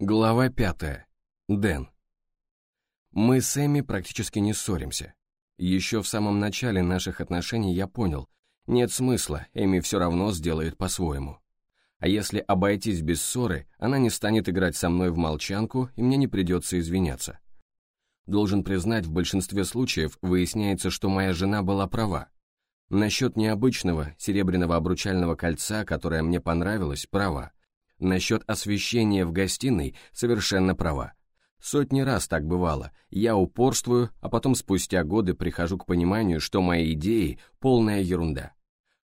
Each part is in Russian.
Глава пятая. Дэн. Мы с Эми практически не ссоримся. Еще в самом начале наших отношений я понял, нет смысла, Эми все равно сделает по-своему. А если обойтись без ссоры, она не станет играть со мной в молчанку, и мне не придется извиняться. Должен признать, в большинстве случаев выясняется, что моя жена была права. Насчет необычного серебряного обручального кольца, которое мне понравилось, права. Насчет освещения в гостиной совершенно права. Сотни раз так бывало. Я упорствую, а потом спустя годы прихожу к пониманию, что мои идеи — полная ерунда.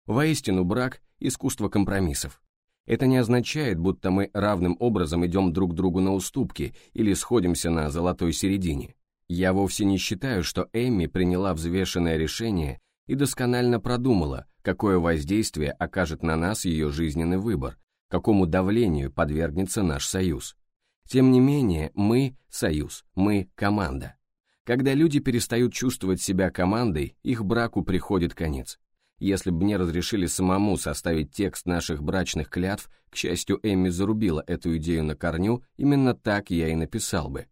Воистину брак — искусство компромиссов. Это не означает, будто мы равным образом идем друг другу на уступки или сходимся на золотой середине. Я вовсе не считаю, что Эми приняла взвешенное решение и досконально продумала, какое воздействие окажет на нас ее жизненный выбор, какому давлению подвергнется наш союз. Тем не менее, мы – союз, мы – команда. Когда люди перестают чувствовать себя командой, их браку приходит конец. Если бы мне разрешили самому составить текст наших брачных клятв, к счастью, Эмми зарубила эту идею на корню, именно так я и написал бы.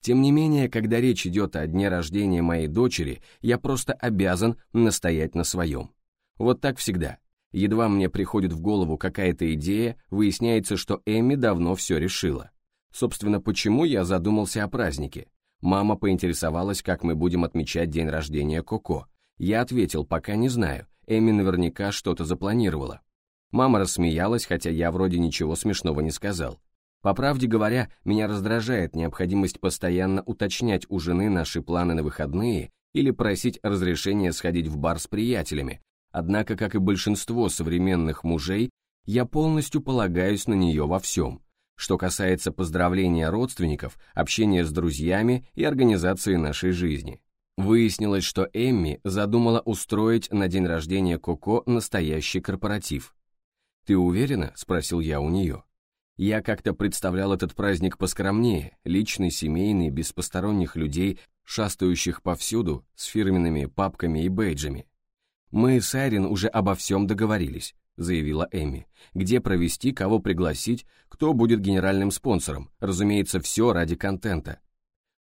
Тем не менее, когда речь идет о дне рождения моей дочери, я просто обязан настоять на своем. Вот так всегда. Едва мне приходит в голову какая-то идея, выясняется, что Эми давно все решила. Собственно, почему я задумался о празднике? Мама поинтересовалась, как мы будем отмечать день рождения Коко. Я ответил, пока не знаю, Эми наверняка что-то запланировала. Мама рассмеялась, хотя я вроде ничего смешного не сказал. По правде говоря, меня раздражает необходимость постоянно уточнять у жены наши планы на выходные или просить разрешения сходить в бар с приятелями, Однако, как и большинство современных мужей, я полностью полагаюсь на нее во всем, что касается поздравления родственников, общения с друзьями и организации нашей жизни. Выяснилось, что Эмми задумала устроить на день рождения Коко настоящий корпоратив. «Ты уверена?» – спросил я у нее. Я как-то представлял этот праздник поскромнее, личный, семейный, без посторонних людей, шастающих повсюду, с фирменными папками и бейджами. «Мы с Айрин уже обо всем договорились», — заявила Эми. «Где провести, кого пригласить, кто будет генеральным спонсором, разумеется, все ради контента.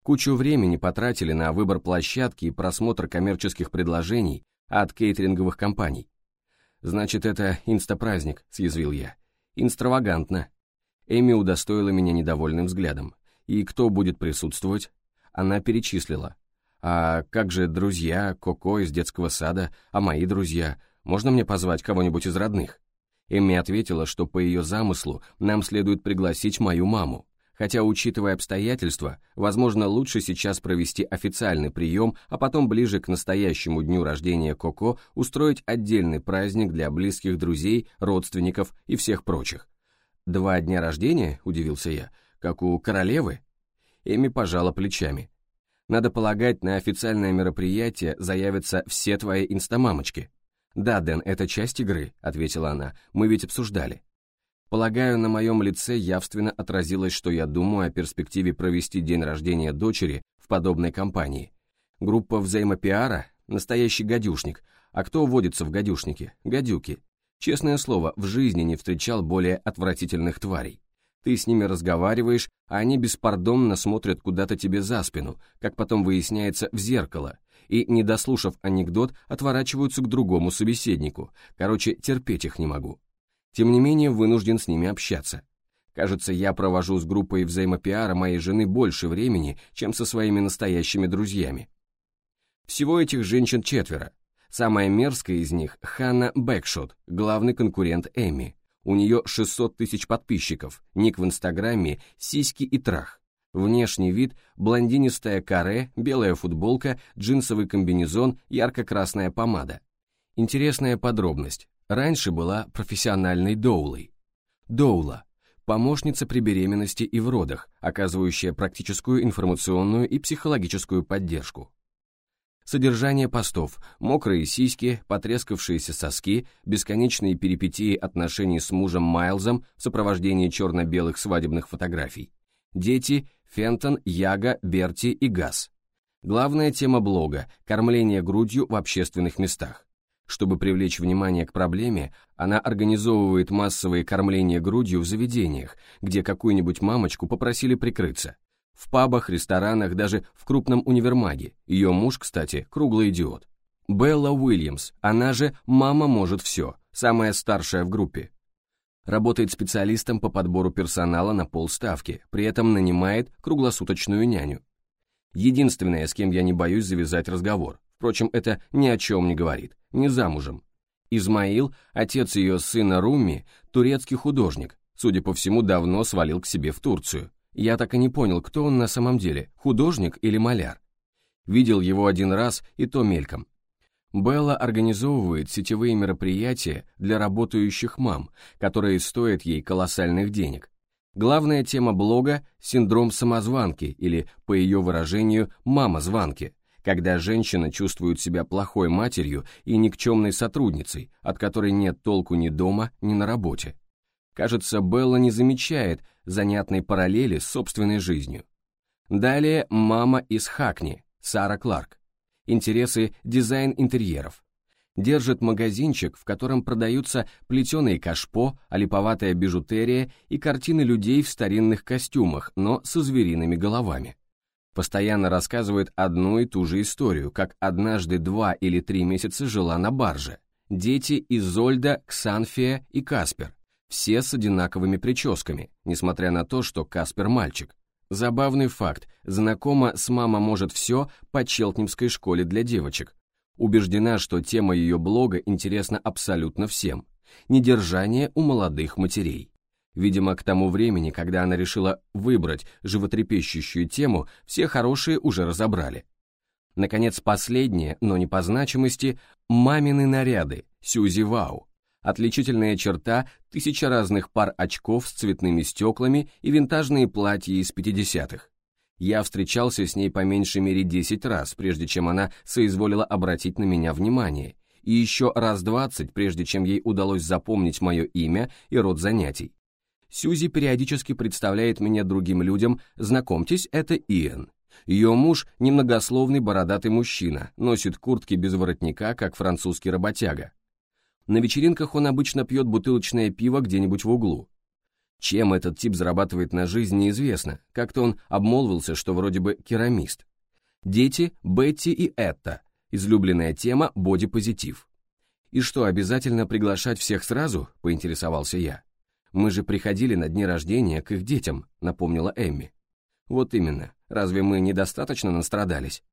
Кучу времени потратили на выбор площадки и просмотр коммерческих предложений от кейтеринговых компаний. «Значит, это инстапраздник», — съязвил я. «Инстравагантно». Эми удостоила меня недовольным взглядом. «И кто будет присутствовать?» Она перечислила. А как же друзья, Коко из детского сада, а мои друзья? Можно мне позвать кого-нибудь из родных?» Эмми ответила, что по ее замыслу нам следует пригласить мою маму. Хотя, учитывая обстоятельства, возможно, лучше сейчас провести официальный прием, а потом ближе к настоящему дню рождения Коко устроить отдельный праздник для близких друзей, родственников и всех прочих. «Два дня рождения?» – удивился я. «Как у королевы?» Эми пожала плечами. Надо полагать, на официальное мероприятие заявятся все твои инстамамочки. Да, Дэн, это часть игры, ответила она, мы ведь обсуждали. Полагаю, на моем лице явственно отразилось, что я думаю о перспективе провести день рождения дочери в подобной компании. Группа взаимопиара – настоящий гадюшник. А кто водится в гадюшнике? Гадюки. Честное слово, в жизни не встречал более отвратительных тварей. Ты с ними разговариваешь, а они беспардонно смотрят куда-то тебе за спину, как потом выясняется, в зеркало, и, не дослушав анекдот, отворачиваются к другому собеседнику. Короче, терпеть их не могу. Тем не менее, вынужден с ними общаться. Кажется, я провожу с группой взаимопиара моей жены больше времени, чем со своими настоящими друзьями. Всего этих женщин четверо. Самая мерзкая из них – Ханна Бэкшот, главный конкурент Эми. У нее 600 тысяч подписчиков, ник в Инстаграме, сиськи и трах. Внешний вид – блондинистая каре, белая футболка, джинсовый комбинезон, ярко-красная помада. Интересная подробность. Раньше была профессиональной доулой. Доула – помощница при беременности и в родах, оказывающая практическую информационную и психологическую поддержку. Содержание постов, мокрые сиськи, потрескавшиеся соски, бесконечные перипетии отношений с мужем Майлзом в сопровождении черно-белых свадебных фотографий. Дети, Фентон, Яга, Берти и Газ. Главная тема блога – кормление грудью в общественных местах. Чтобы привлечь внимание к проблеме, она организовывает массовые кормления грудью в заведениях, где какую-нибудь мамочку попросили прикрыться. В пабах, ресторанах, даже в крупном универмаге. Ее муж, кстати, круглый идиот. Белла Уильямс, она же «Мама может все», самая старшая в группе. Работает специалистом по подбору персонала на полставки, при этом нанимает круглосуточную няню. Единственное, с кем я не боюсь завязать разговор. Впрочем, это ни о чем не говорит, не замужем. Измаил, отец ее сына Руми, турецкий художник, судя по всему, давно свалил к себе в Турцию. Я так и не понял, кто он на самом деле, художник или маляр. Видел его один раз, и то мельком. Белла организовывает сетевые мероприятия для работающих мам, которые стоят ей колоссальных денег. Главная тема блога – синдром самозванки или, по ее выражению, мама-званки, когда женщина чувствует себя плохой матерью и никчемной сотрудницей, от которой нет толку ни дома, ни на работе. Кажется, Белла не замечает занятной параллели с собственной жизнью. Далее мама из Хакни, Сара Кларк интересы дизайн интерьеров. Держит магазинчик, в котором продаются плетеные кашпо, олиповатая бижутерия и картины людей в старинных костюмах, но со звериными головами. Постоянно рассказывает одну и ту же историю, как однажды два или три месяца жила на барже. Дети Изольда, Ксанфия и Каспер. Все с одинаковыми прическами, несмотря на то, что Каспер мальчик. Забавный факт, знакома с «Мама может все» по Челтнемской школе для девочек. Убеждена, что тема ее блога интересна абсолютно всем. Недержание у молодых матерей. Видимо, к тому времени, когда она решила выбрать животрепещущую тему, все хорошие уже разобрали. Наконец, последнее, но не по значимости, «Мамины наряды» Сюзи Вау, Отличительная черта – тысяча разных пар очков с цветными стеклами и винтажные платья из 50-х. Я встречался с ней по меньшей мере 10 раз, прежде чем она соизволила обратить на меня внимание, и еще раз 20, прежде чем ей удалось запомнить мое имя и род занятий. Сьюзи периодически представляет меня другим людям, знакомьтесь, это Иэн. Ее муж – немногословный бородатый мужчина, носит куртки без воротника, как французский работяга. На вечеринках он обычно пьет бутылочное пиво где-нибудь в углу. Чем этот тип зарабатывает на жизнь, неизвестно. Как-то он обмолвился, что вроде бы керамист. Дети – Бетти и Этта. Излюбленная тема – бодипозитив. «И что, обязательно приглашать всех сразу?» – поинтересовался я. «Мы же приходили на дни рождения к их детям», – напомнила Эмми. «Вот именно. Разве мы недостаточно настрадались?»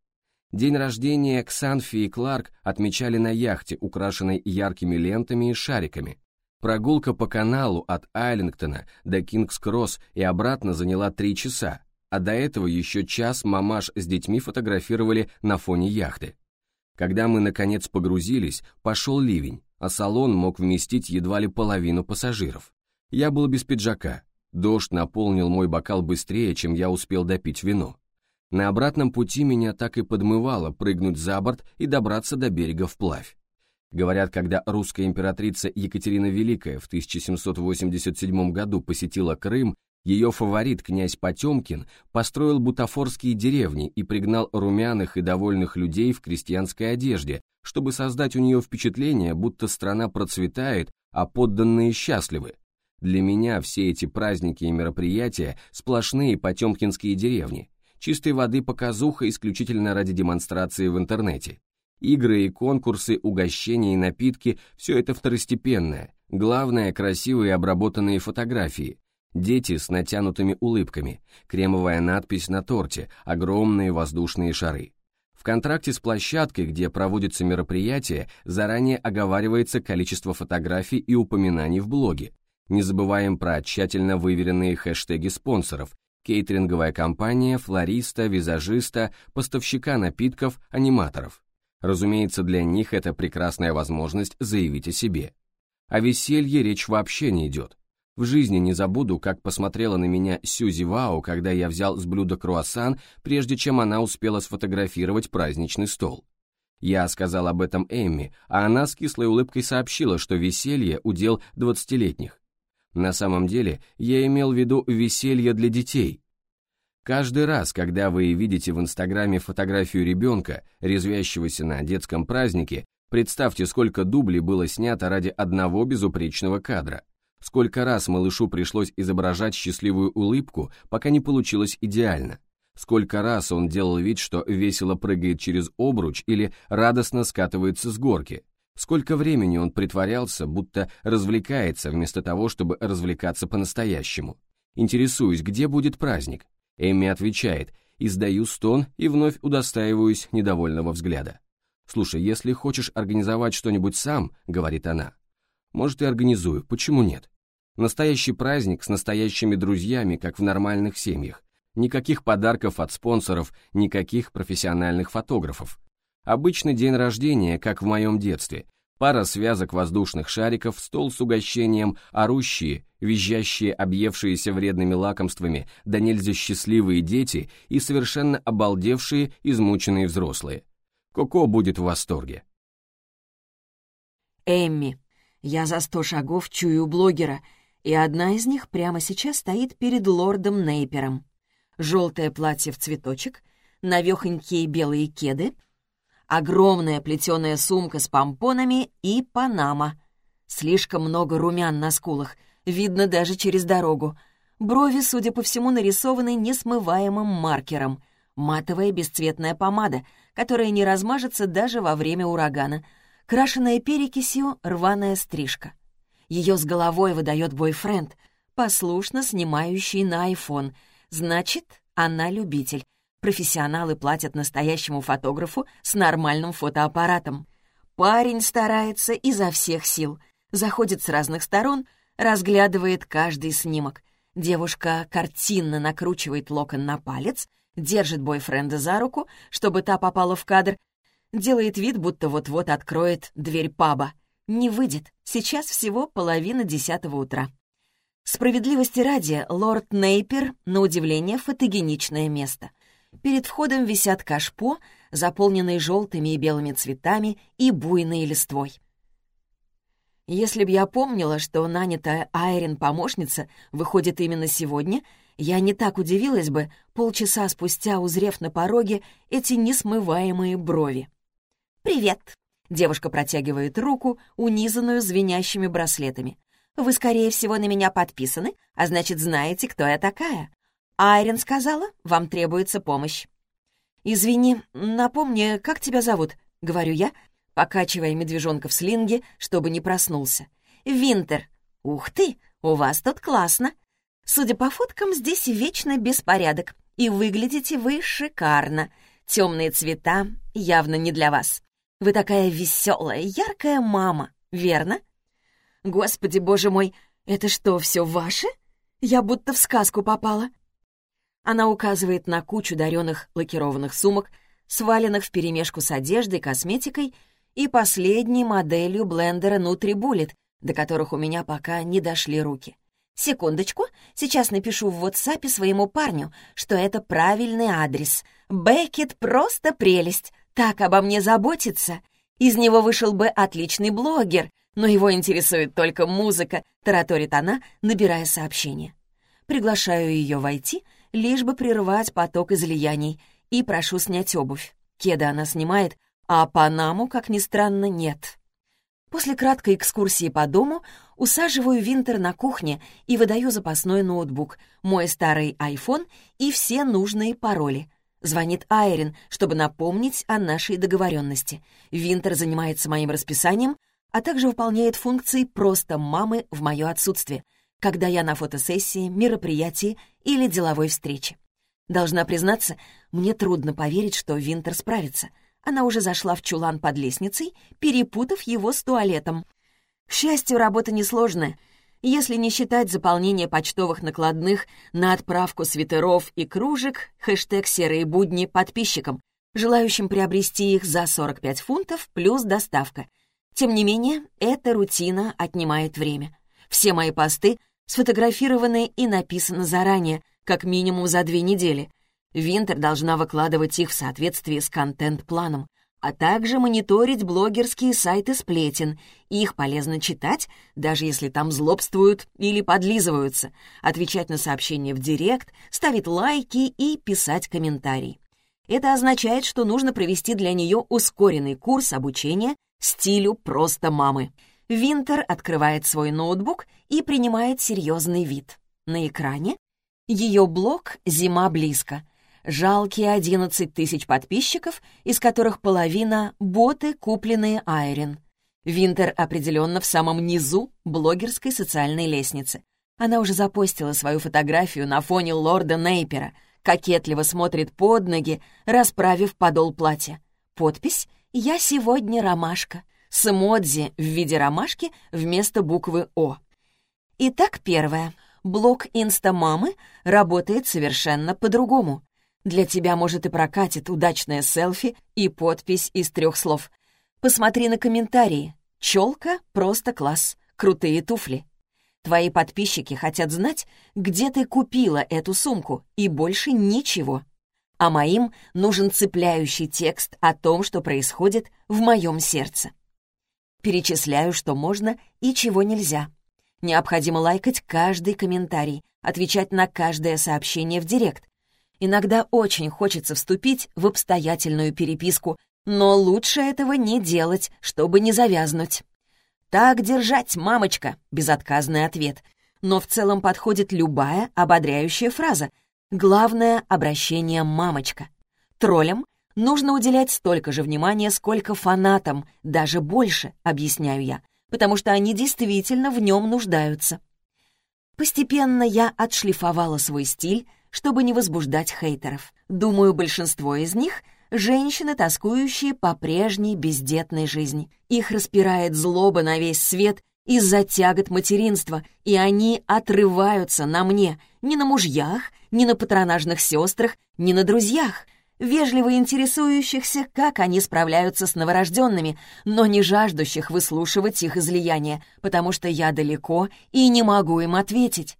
День рождения Ксанфи и Кларк отмечали на яхте, украшенной яркими лентами и шариками. Прогулка по каналу от Айлингтона до Кингс-Кросс и обратно заняла три часа, а до этого еще час мамаш с детьми фотографировали на фоне яхты. Когда мы, наконец, погрузились, пошел ливень, а салон мог вместить едва ли половину пассажиров. Я был без пиджака. Дождь наполнил мой бокал быстрее, чем я успел допить вино. На обратном пути меня так и подмывало прыгнуть за борт и добраться до берега вплавь. Говорят, когда русская императрица Екатерина Великая в 1787 году посетила Крым, ее фаворит, князь Потемкин, построил бутафорские деревни и пригнал румяных и довольных людей в крестьянской одежде, чтобы создать у нее впечатление, будто страна процветает, а подданные счастливы. Для меня все эти праздники и мероприятия – сплошные потемкинские деревни чистой воды показуха исключительно ради демонстрации в интернете. Игры и конкурсы, угощения и напитки – все это второстепенное. Главное – красивые обработанные фотографии. Дети с натянутыми улыбками, кремовая надпись на торте, огромные воздушные шары. В контракте с площадкой, где проводится мероприятие, заранее оговаривается количество фотографий и упоминаний в блоге. Не забываем про тщательно выверенные хэштеги спонсоров, кейтеринговая компания, флориста, визажиста, поставщика напитков, аниматоров. Разумеется, для них это прекрасная возможность заявить о себе. О веселье речь вообще не идет. В жизни не забуду, как посмотрела на меня Сюзи Вау, когда я взял с блюда круассан, прежде чем она успела сфотографировать праздничный стол. Я сказал об этом Эмми, а она с кислой улыбкой сообщила, что веселье – удел двадцатилетних. На самом деле, я имел в виду веселье для детей. Каждый раз, когда вы видите в Инстаграме фотографию ребенка, резвящегося на детском празднике, Представьте, сколько дублей было снято ради одного безупречного кадра. Сколько раз малышу пришлось изображать счастливую улыбку, пока не получилось идеально. Сколько раз он делал вид, что весело прыгает через обруч или радостно скатывается с горки. Сколько времени он притворялся, будто развлекается, вместо того, чтобы развлекаться по-настоящему. Интересуюсь, где будет праздник? Эмми отвечает, издаю стон и вновь удостаиваюсь недовольного взгляда. «Слушай, если хочешь организовать что-нибудь сам», — говорит она, — «может, и организую, почему нет? Настоящий праздник с настоящими друзьями, как в нормальных семьях. Никаких подарков от спонсоров, никаких профессиональных фотографов. Обычный день рождения, как в моем детстве. Пара связок воздушных шариков, стол с угощением, орущие, визжащие, объевшиеся вредными лакомствами, да нельзя счастливые дети и совершенно обалдевшие, измученные взрослые. Коко будет в восторге. Эмми. Я за сто шагов чую блогера, и одна из них прямо сейчас стоит перед лордом Нейпером желтое платье в цветочек, навехонькие белые кеды, огромная плетеная сумка с помпонами и панама. Слишком много румян на скулах, видно даже через дорогу. Брови, судя по всему, нарисованы несмываемым маркером. Матовая бесцветная помада, которая не размажется даже во время урагана. Крашеная перекисью рваная стрижка. Ее с головой выдает бойфренд, послушно снимающий на айфон — Значит, она любитель. Профессионалы платят настоящему фотографу с нормальным фотоаппаратом. Парень старается изо всех сил. Заходит с разных сторон, разглядывает каждый снимок. Девушка картинно накручивает локон на палец, держит бойфренда за руку, чтобы та попала в кадр, делает вид, будто вот-вот откроет дверь паба. Не выйдет, сейчас всего половина десятого утра. Справедливости ради, лорд Нейпер, на удивление, фотогеничное место. Перед входом висят кашпо, заполненные желтыми и белыми цветами и буйной листвой. Если б я помнила, что нанятая Айрин помощница выходит именно сегодня, я не так удивилась бы, полчаса спустя узрев на пороге эти несмываемые брови. «Привет!» — девушка протягивает руку, унизанную звенящими браслетами. Вы, скорее всего, на меня подписаны, а значит, знаете, кто я такая. Айрин сказала, вам требуется помощь. «Извини, напомни, как тебя зовут?» — говорю я, покачивая медвежонка в слинге, чтобы не проснулся. «Винтер. Ух ты, у вас тут классно. Судя по фоткам, здесь вечно беспорядок, и выглядите вы шикарно. Темные цвета явно не для вас. Вы такая веселая, яркая мама, верно?» Господи, боже мой, это что, все ваше? Я будто в сказку попала. Она указывает на кучу даренных лакированных сумок, сваленных вперемешку с одеждой, косметикой и последней моделью блендера NutriBullet, до которых у меня пока не дошли руки. Секундочку, сейчас напишу в WhatsApp своему парню, что это правильный адрес. Беккет просто прелесть, так обо мне заботится. Из него вышел бы отличный блогер, но его интересует только музыка», — тараторит она, набирая сообщение. Приглашаю ее войти, лишь бы прервать поток излияний, и прошу снять обувь. Кеды она снимает, а Панаму, как ни странно, нет. После краткой экскурсии по дому усаживаю Винтер на кухне и выдаю запасной ноутбук, мой старый iPhone и все нужные пароли. Звонит Айрин, чтобы напомнить о нашей договоренности. Винтер занимается моим расписанием, а также выполняет функции просто мамы в мое отсутствие, когда я на фотосессии, мероприятии или деловой встрече. Должна признаться, мне трудно поверить, что Винтер справится. Она уже зашла в чулан под лестницей, перепутав его с туалетом. К счастью, работа несложная. Если не считать заполнение почтовых накладных на отправку свитеров и кружек, хэштег «Серые будни» подписчикам, желающим приобрести их за 45 фунтов плюс доставка — тем не менее, эта рутина отнимает время. Все мои посты сфотографированы и написаны заранее, как минимум за две недели. Винтер должна выкладывать их в соответствии с контент-планом, а также мониторить блогерские сайты сплетен. Их полезно читать, даже если там злобствуют или подлизываются, отвечать на сообщения в директ, ставить лайки и писать комментарии. Это означает, что нужно провести для нее ускоренный курс обучения стилю просто мамы. Винтер открывает свой ноутбук и принимает серьезный вид. На экране ее блог «Зима близко». Жалкие 11 тысяч подписчиков, из которых половина — боты, купленные Айрин. Винтер определенно в самом низу блогерской социальной лестницы. Она уже запостила свою фотографию на фоне лорда Нейпера, кокетливо смотрит под ноги, расправив подол платья. Подпись «Я сегодня ромашка» с эмодзи в виде ромашки вместо буквы «О». Итак, первое. Блог «Инстамамы» работает совершенно по-другому. Для тебя, может, и прокатит удачное селфи и подпись из трех слов. Посмотри на комментарии. «Челка — просто класс. Крутые туфли». Твои подписчики хотят знать, где ты купила эту сумку, и больше ничего. А моим нужен цепляющий текст о том, что происходит в моем сердце. Перечисляю, что можно и чего нельзя. Необходимо лайкать каждый комментарий, отвечать на каждое сообщение в директ. Иногда очень хочется вступить в обстоятельную переписку, но лучше этого не делать, чтобы не завязнуть. «Так держать, мамочка!» — безотказный ответ. Но в целом подходит любая ободряющая фраза. Главное — обращение «мамочка». Троллям нужно уделять столько же внимания, сколько фанатам, даже больше, объясняю я, потому что они действительно в нем нуждаются. Постепенно я отшлифовала свой стиль, чтобы не возбуждать хейтеров. Думаю, большинство из них — женщины, тоскующие по прежней бездетной жизни. Их распирает злоба на весь свет из-за тягот материнства, и они отрываются на мне, не на мужьях, не на патронажных сестрах, не на друзьях — вежливо интересующихся, как они справляются с новорожденными, но не жаждущих выслушивать их излияния, потому что я далеко и не могу им ответить.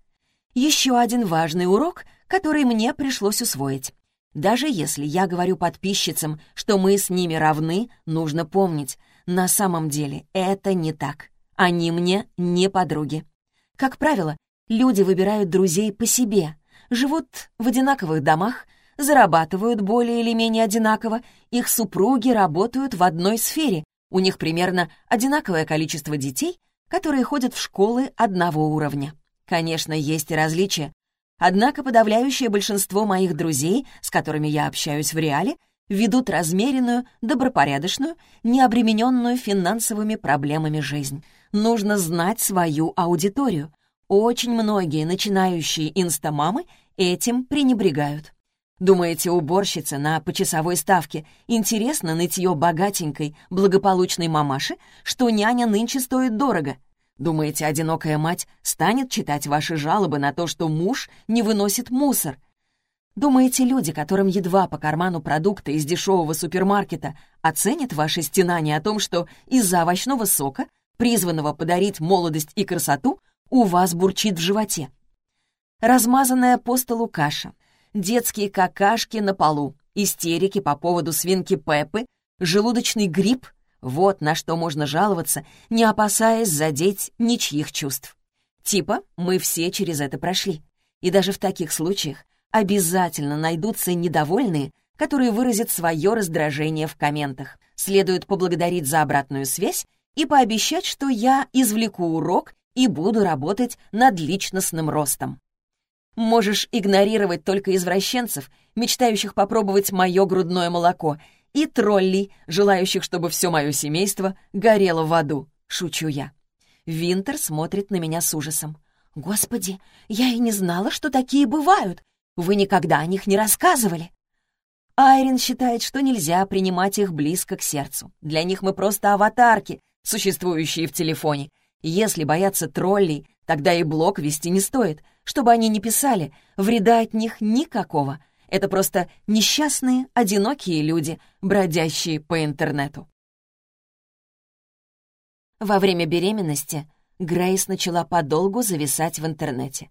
Еще один важный урок, который мне пришлось усвоить. Даже если я говорю подписчицам, что мы с ними равны, нужно помнить, на самом деле это не так. Они мне не подруги. Как правило, люди выбирают друзей по себе, живут в одинаковых домах, зарабатывают более или менее одинаково, их супруги работают в одной сфере, у них примерно одинаковое количество детей, которые ходят в школы одного уровня. Конечно, есть и различия. Однако подавляющее большинство моих друзей, с которыми я общаюсь в реале, ведут размеренную, добропорядочную, необремененную финансовыми проблемами жизнь. Нужно знать свою аудиторию. Очень многие начинающие инстамамы этим пренебрегают. Думаете, уборщица на почасовой ставке интересно нытье богатенькой, благополучной мамаши, что няня нынче стоит дорого? Думаете, одинокая мать станет читать ваши жалобы на то, что муж не выносит мусор? Думаете, люди, которым едва по карману продукты из дешевого супермаркета, оценят ваши стенания о том, что из-за овощного сока, призванного подарить молодость и красоту, у вас бурчит в животе? Размазанная по столу каша — детские какашки на полу, истерики по поводу свинки Пеппы, желудочный грипп — вот на что можно жаловаться, не опасаясь задеть ничьих чувств. Типа мы все через это прошли. И даже в таких случаях обязательно найдутся недовольные, которые выразят свое раздражение в комментах. Следует поблагодарить за обратную связь и пообещать, что я извлеку урок и буду работать над личностным ростом. Можешь игнорировать только извращенцев, мечтающих попробовать мое грудное молоко, и троллей, желающих, чтобы все мое семейство горело в аду. Шучу я. Винтер смотрит на меня с ужасом. «Господи, я и не знала, что такие бывают. Вы никогда о них не рассказывали». Айрин считает, что нельзя принимать их близко к сердцу. Для них мы просто аватарки, существующие в телефоне. Если боятся троллей, тогда и блог вести не стоит — чтобы они не писали, вреда от них никакого. Это просто несчастные, одинокие люди, бродящие по интернету. Во время беременности Грейс начала подолгу зависать в интернете.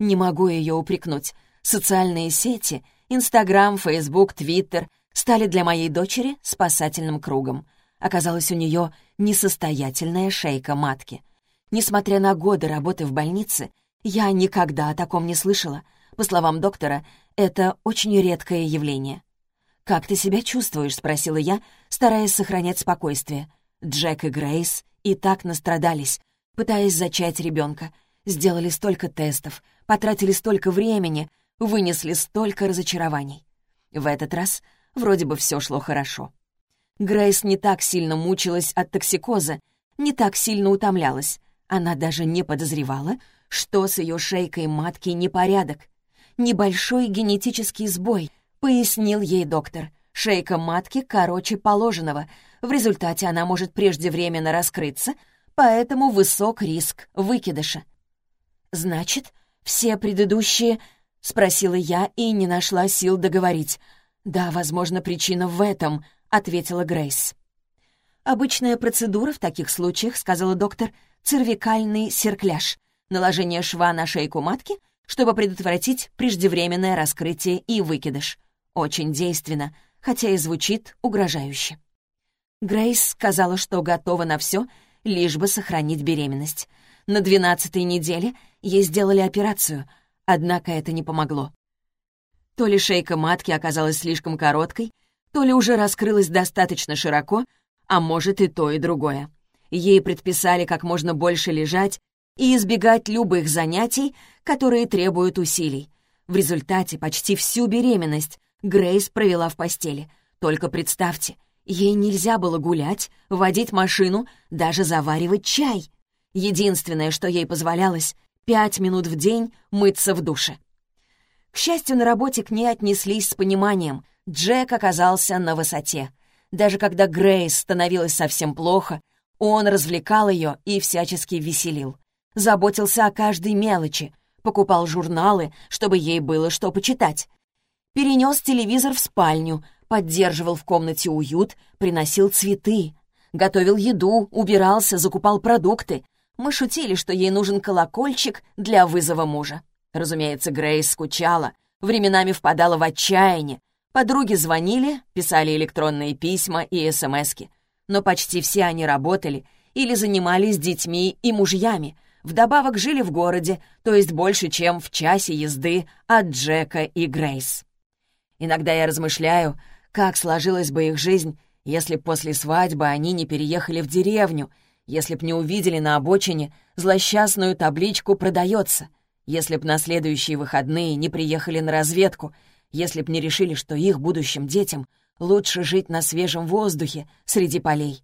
Не могу ее упрекнуть. Социальные сети, Инстаграм, Фейсбук, Твиттер стали для моей дочери спасательным кругом. Оказалось, у нее несостоятельная шейка матки. Несмотря на годы работы в больнице, я никогда о таком не слышала. По словам доктора, это очень редкое явление. «Как ты себя чувствуешь?» — спросила я, стараясь сохранять спокойствие. Джек и Грейс и так настрадались, пытаясь зачать ребенка. Сделали столько тестов, потратили столько времени, вынесли столько разочарований. В этот раз вроде бы все шло хорошо. Грейс не так сильно мучилась от токсикоза, не так сильно утомлялась. Она даже не подозревала, что с ее шейкой матки непорядок. Небольшой генетический сбой, пояснил ей доктор. Шейка матки короче положенного. В результате она может преждевременно раскрыться, поэтому высок риск выкидыша. «Значит, все предыдущие...» — спросила я и не нашла сил договорить. «Да, возможно, причина в этом», — ответила Грейс. «Обычная процедура в таких случаях», — сказала доктор, — «цервикальный серкляж, наложение шва на шейку матки, чтобы предотвратить преждевременное раскрытие и выкидыш. Очень действенно, хотя и звучит угрожающе». Грейс сказала, что готова на все, лишь бы сохранить беременность. На двенадцатой неделе ей сделали операцию, однако это не помогло. То ли шейка матки оказалась слишком короткой, то ли уже раскрылась достаточно широко, а может и то, и другое. Ей предписали как можно больше лежать и избегать любых занятий, которые требуют усилий. В результате почти всю беременность Грейс провела в постели. Только представьте, ей нельзя было гулять, водить машину, даже заваривать чай. Единственное, что ей позволялось — пять минут в день мыться в душе. К счастью, на работе к ней отнеслись с пониманием. Джек оказался на высоте — даже когда Грейс становилась совсем плохо, он развлекал ее и всячески веселил. Заботился о каждой мелочи, покупал журналы, чтобы ей было что почитать. Перенес телевизор в спальню, поддерживал в комнате уют, приносил цветы. Готовил еду, убирался, закупал продукты. Мы шутили, что ей нужен колокольчик для вызова мужа. Разумеется, Грейс скучала, временами впадала в отчаяние, Подруги звонили, писали электронные письма и СМСки, но почти все они работали или занимались детьми и мужьями, вдобавок жили в городе, то есть больше, чем в часе езды от Джека и Грейс. Иногда я размышляю, как сложилась бы их жизнь, если после свадьбы они не переехали в деревню, если б не увидели на обочине злосчастную табличку «Продается», если б на следующие выходные не приехали на разведку — если б не решили, что их будущим детям лучше жить на свежем воздухе среди полей.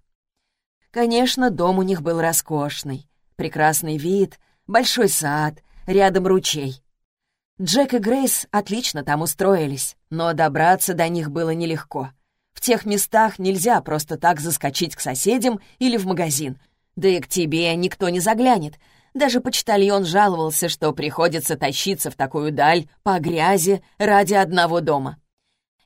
Конечно, дом у них был роскошный. Прекрасный вид, большой сад, рядом ручей. Джек и Грейс отлично там устроились, но добраться до них было нелегко. В тех местах нельзя просто так заскочить к соседям или в магазин. Да и к тебе никто не заглянет, даже почтальон жаловался, что приходится тащиться в такую даль по грязи ради одного дома.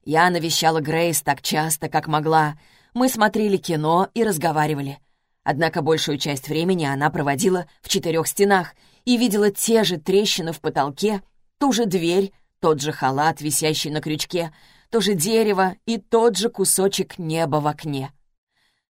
Я навещала Грейс так часто, как могла. Мы смотрели кино и разговаривали. Однако большую часть времени она проводила в четырех стенах и видела те же трещины в потолке, ту же дверь, тот же халат, висящий на крючке, то же дерево и тот же кусочек неба в окне.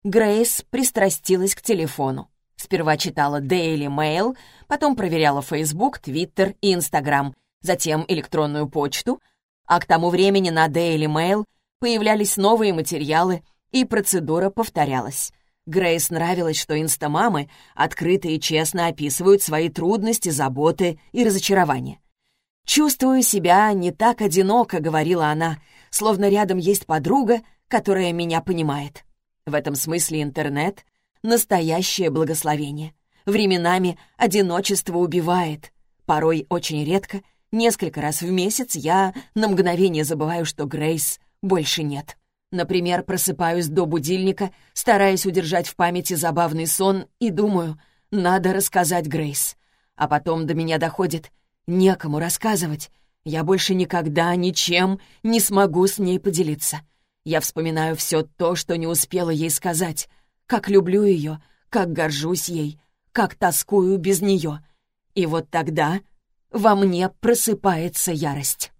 Грейс пристрастилась к телефону. Сперва читала Daily Mail, потом проверяла Facebook, Twitter и Instagram, затем электронную почту, а к тому времени на Daily Mail появлялись новые материалы, и процедура повторялась. Грейс нравилось, что инстамамы открыто и честно описывают свои трудности, заботы и разочарования. «Чувствую себя не так одиноко», — говорила она, словно рядом есть подруга, которая меня понимает. В этом смысле интернет настоящее благословение. Временами одиночество убивает. Порой очень редко, несколько раз в месяц я на мгновение забываю, что Грейс больше нет. Например, просыпаюсь до будильника, стараясь удержать в памяти забавный сон и думаю, надо рассказать Грейс. А потом до меня доходит, некому рассказывать. Я больше никогда ничем не смогу с ней поделиться. Я вспоминаю все то, что не успела ей сказать — как люблю ее, как горжусь ей, как тоскую без нее. И вот тогда во мне просыпается ярость.